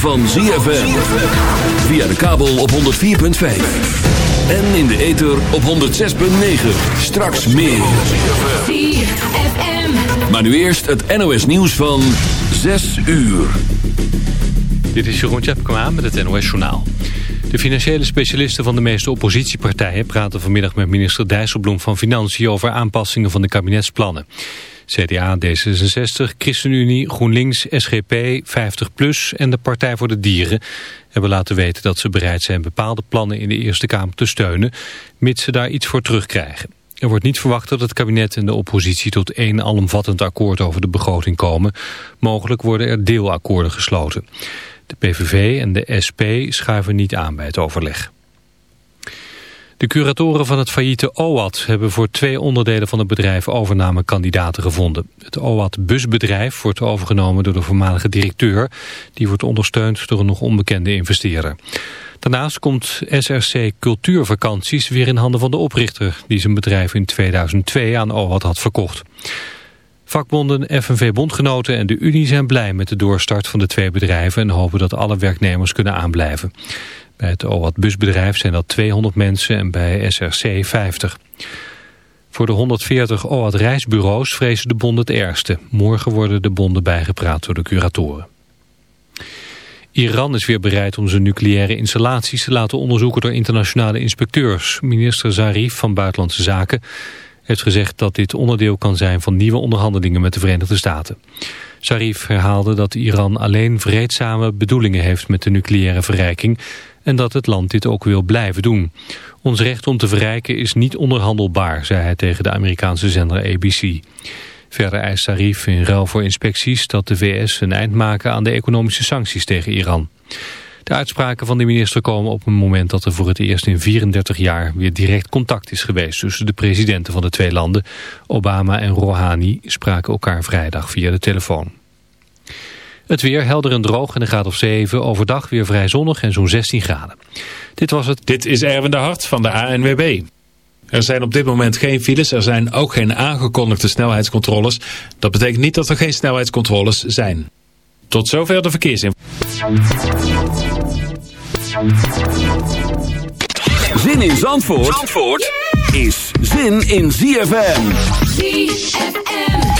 van ZFM. Via de kabel op 104.5. En in de ether op 106.9. Straks meer. Maar nu eerst het NOS nieuws van 6 uur. Dit is Jeroen Tjepkema met het NOS Journaal. De financiële specialisten van de meeste oppositiepartijen... praten vanmiddag met minister Dijsselbloem van Financiën... over aanpassingen van de kabinetsplannen. CDA, D66, ChristenUnie, GroenLinks, SGP, 50PLUS en de Partij voor de Dieren... hebben laten weten dat ze bereid zijn bepaalde plannen in de Eerste Kamer te steunen... mits ze daar iets voor terugkrijgen. Er wordt niet verwacht dat het kabinet en de oppositie tot één alomvattend akkoord over de begroting komen. Mogelijk worden er deelakkoorden gesloten. De PVV en de SP schuiven niet aan bij het overleg. De curatoren van het failliete OAT hebben voor twee onderdelen van het bedrijf overnamekandidaten gevonden. Het OAT busbedrijf wordt overgenomen door de voormalige directeur. Die wordt ondersteund door een nog onbekende investeerder. Daarnaast komt SRC Cultuurvakanties weer in handen van de oprichter... die zijn bedrijf in 2002 aan OWAT had verkocht. Vakbonden, FNV-bondgenoten en de Unie zijn blij met de doorstart van de twee bedrijven... en hopen dat alle werknemers kunnen aanblijven. Bij het OWAT busbedrijf zijn dat 200 mensen en bij SRC 50. Voor de 140 OWAT reisbureaus vrezen de bonden het ergste. Morgen worden de bonden bijgepraat door de curatoren. Iran is weer bereid om zijn nucleaire installaties te laten onderzoeken door internationale inspecteurs. Minister Zarif van Buitenlandse Zaken heeft gezegd dat dit onderdeel kan zijn van nieuwe onderhandelingen met de Verenigde Staten. Zarif herhaalde dat Iran alleen vreedzame bedoelingen heeft met de nucleaire verrijking en dat het land dit ook wil blijven doen. Ons recht om te verrijken is niet onderhandelbaar, zei hij tegen de Amerikaanse zender ABC. Verder eist Zarif in ruil voor inspecties dat de VS een eind maken aan de economische sancties tegen Iran. De uitspraken van de minister komen op een moment dat er voor het eerst in 34 jaar weer direct contact is geweest tussen de presidenten van de twee landen. Obama en Rouhani spraken elkaar vrijdag via de telefoon. Het weer helder en droog en een graad of 7. Overdag weer vrij zonnig en zo'n 16 graden. Dit was het. Dit is Erwin de Hart van de ANWB. Er zijn op dit moment geen files, er zijn ook geen aangekondigde snelheidscontroles. Dat betekent niet dat er geen snelheidscontroles zijn. Tot zover de verkeersinformatie. Zin in Zandvoort, Zandvoort is zin in ZFM. ZFM.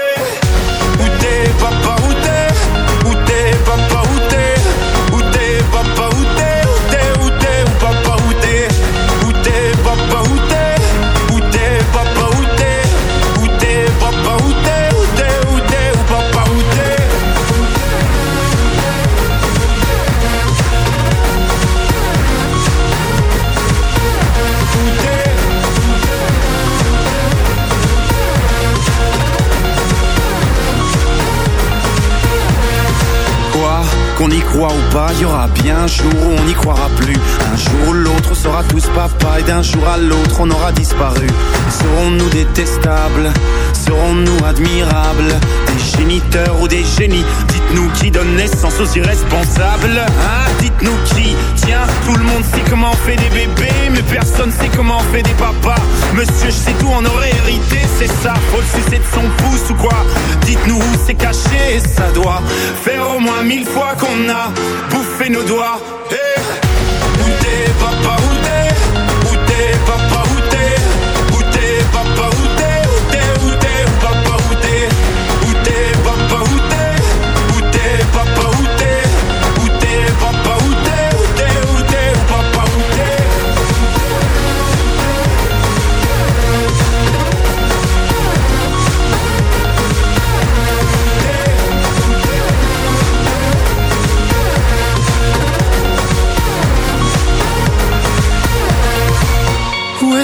Croit ou pas, y aura bien un jour où on n'y croira plus. Jour ou l'autre, on sera tous papa et d'un jour à l'autre, on aura disparu. Serons-nous détestables? Serons-nous admirables? Des géniteurs ou des génies? Dites-nous qui donne naissance aux irresponsables Hein? Dites-nous qui Tiens, tout le monde sait comment on fait des bébés Mais personne sait comment on fait des papas. Monsieur, je sais tout, on aurait hérité, c'est ça. Faut le sucer de son pouce ou quoi? Dites-nous où c'est caché, ça doit Faire au moins mille fois qu'on a bouffé nos doigts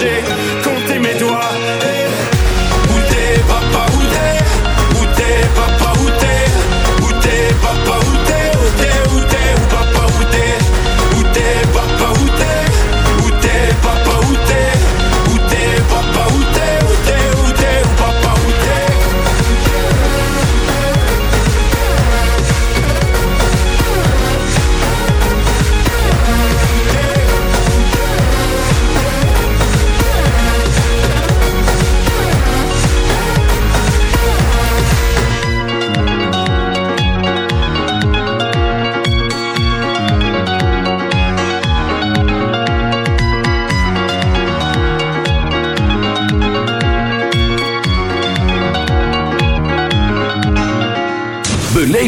j'ai mes doigts.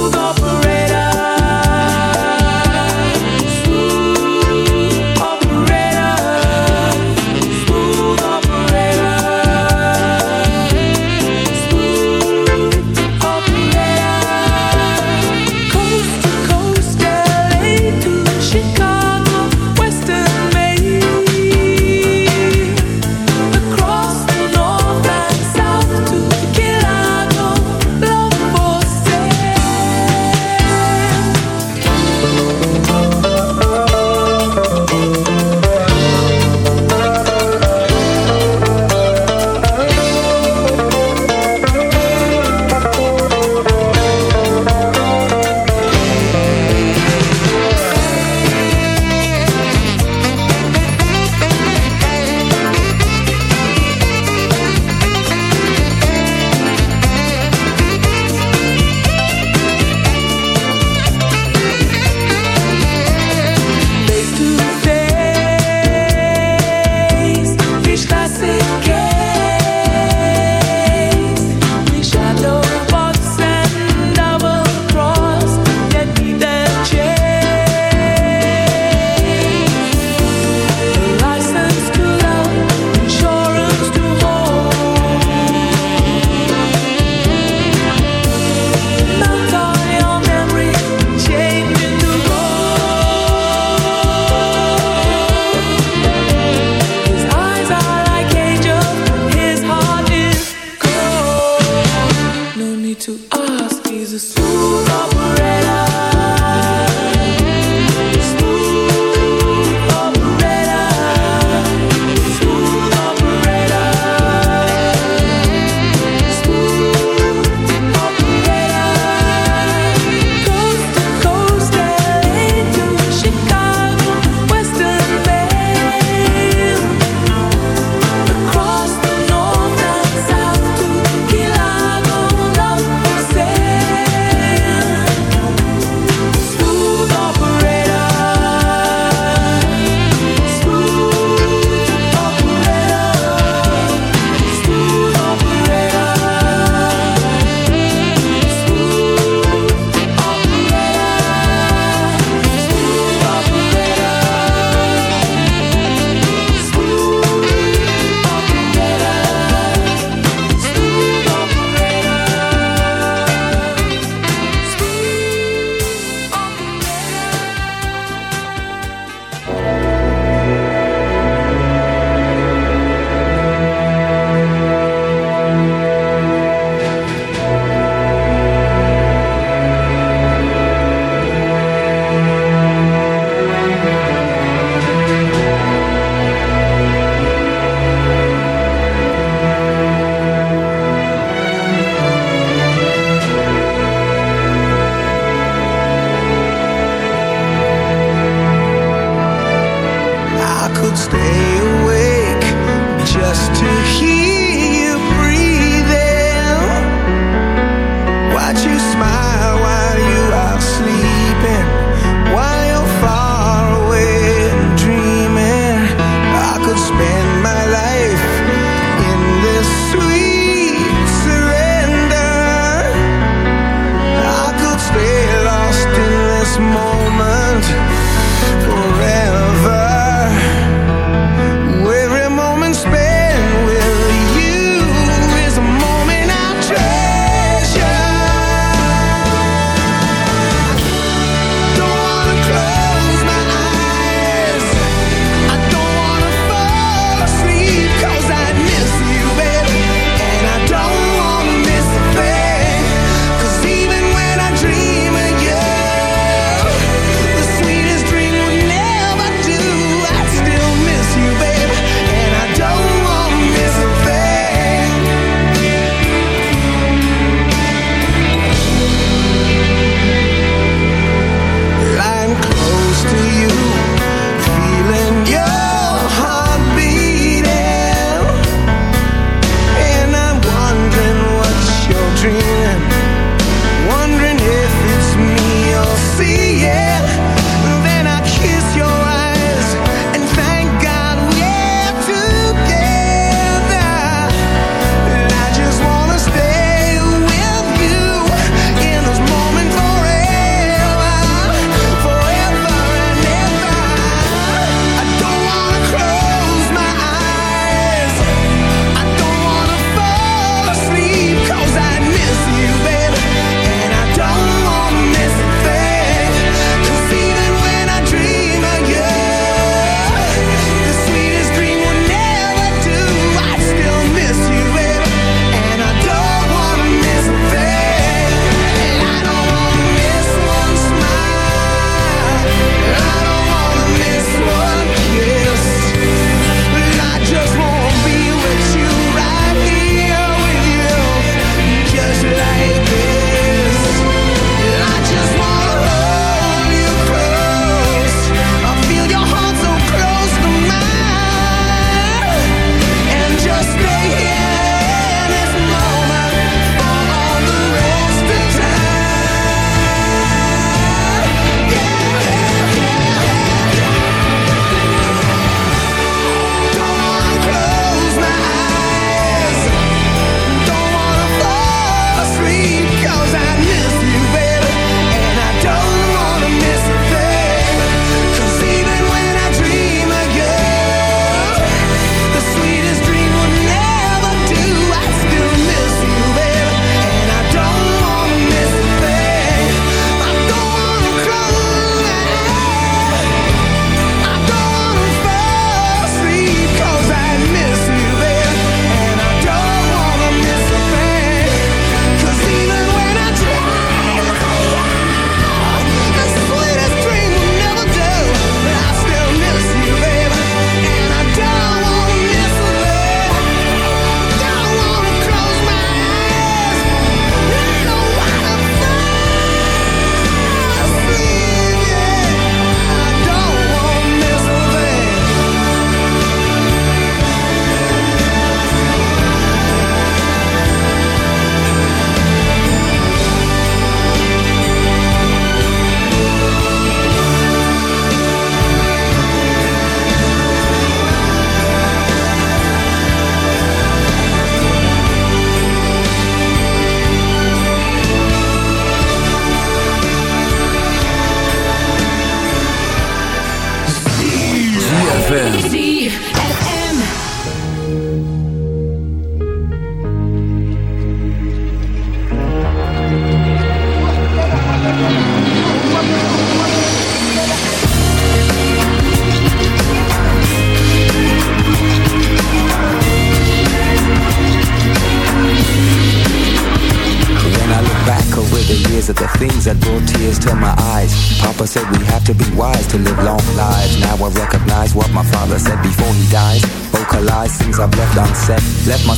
smooth operator. to live long.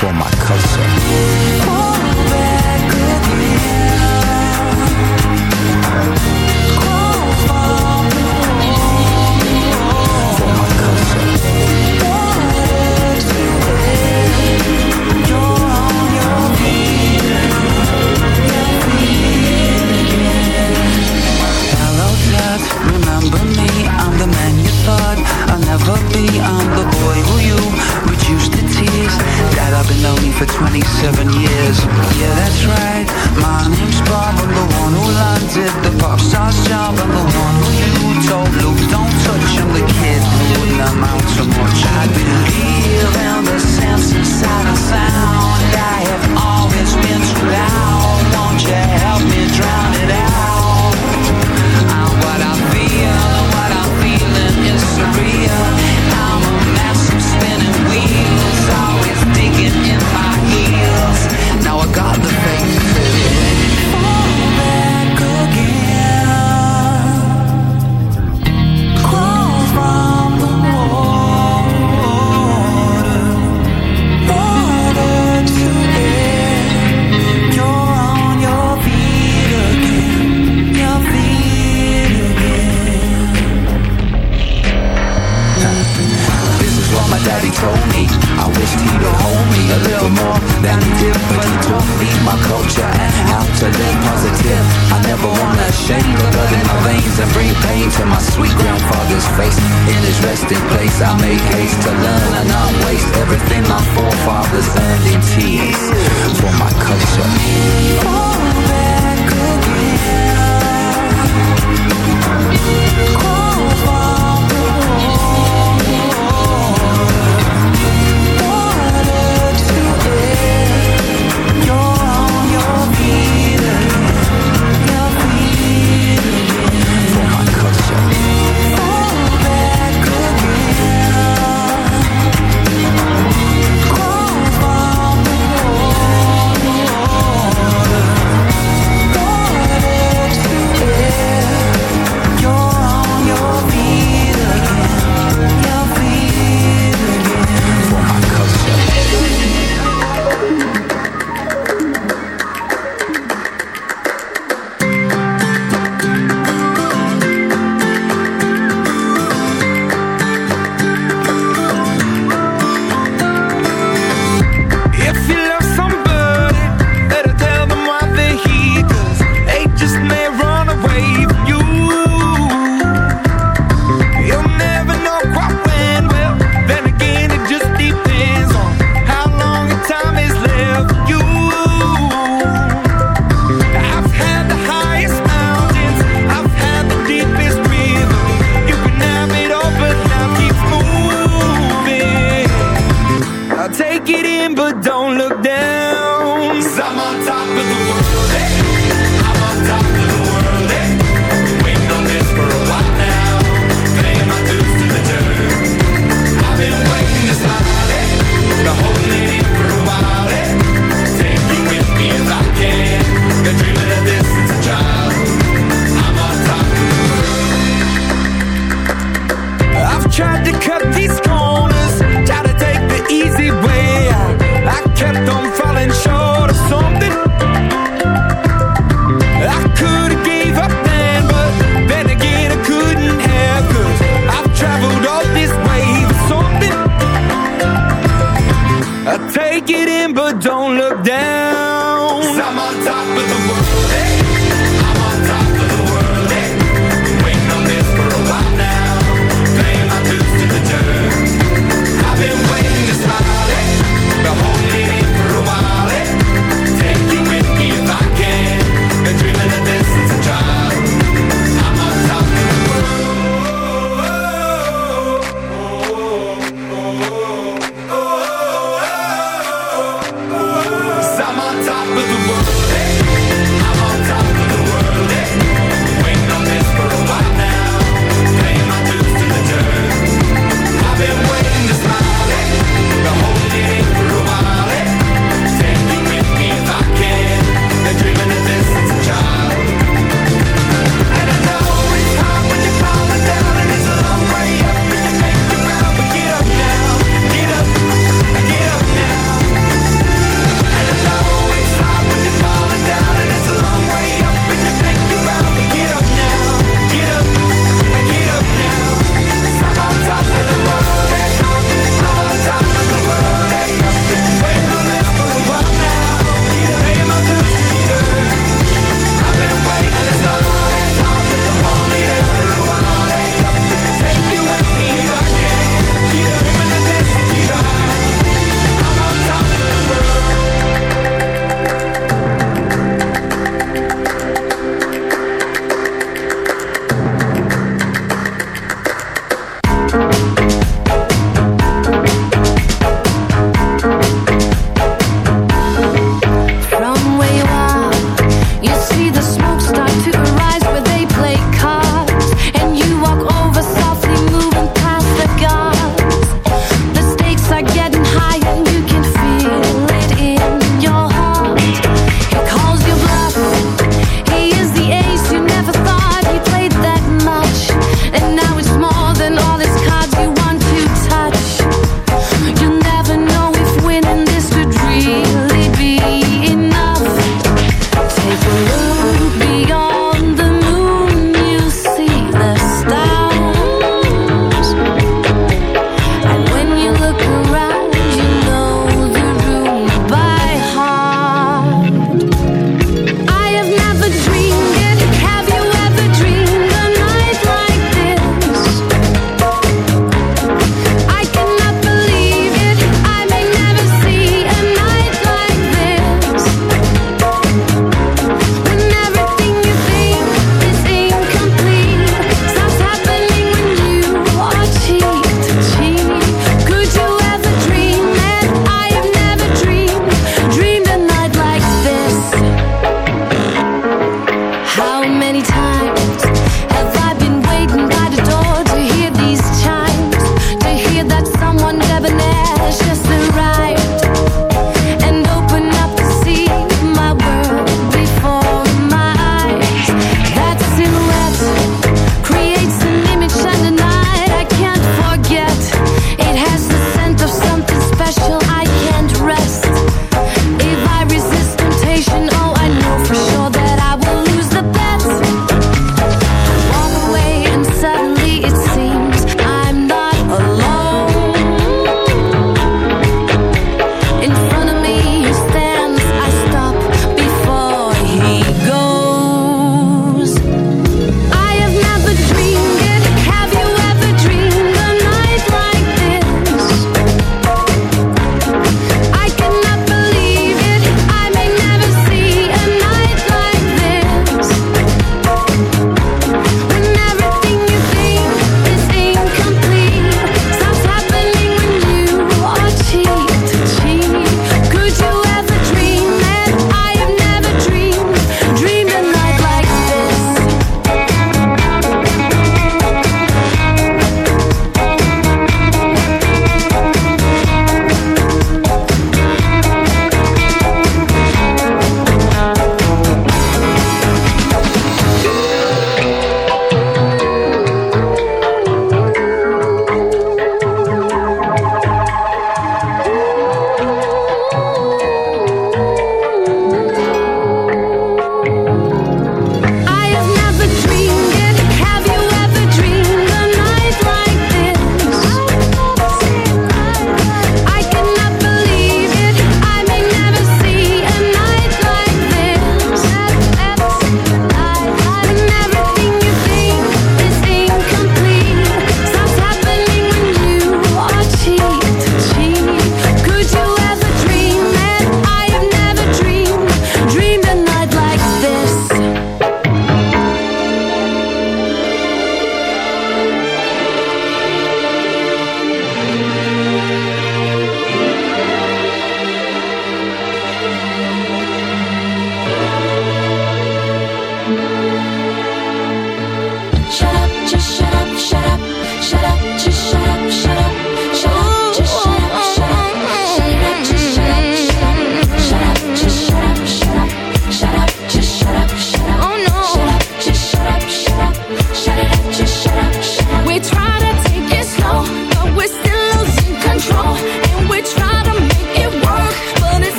for my cousin. For my culture. Hello, Dad. Remember me, I'm the man you thought I'll never be, I'm the boy who you known you for 27 years. Yeah, that's right. My name's Bob I'm the one who landed the pop star's job. I'm the one who told Luke don't touch I'm the kid who wouldn't amount to much. I believe been healed the same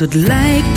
het lijkt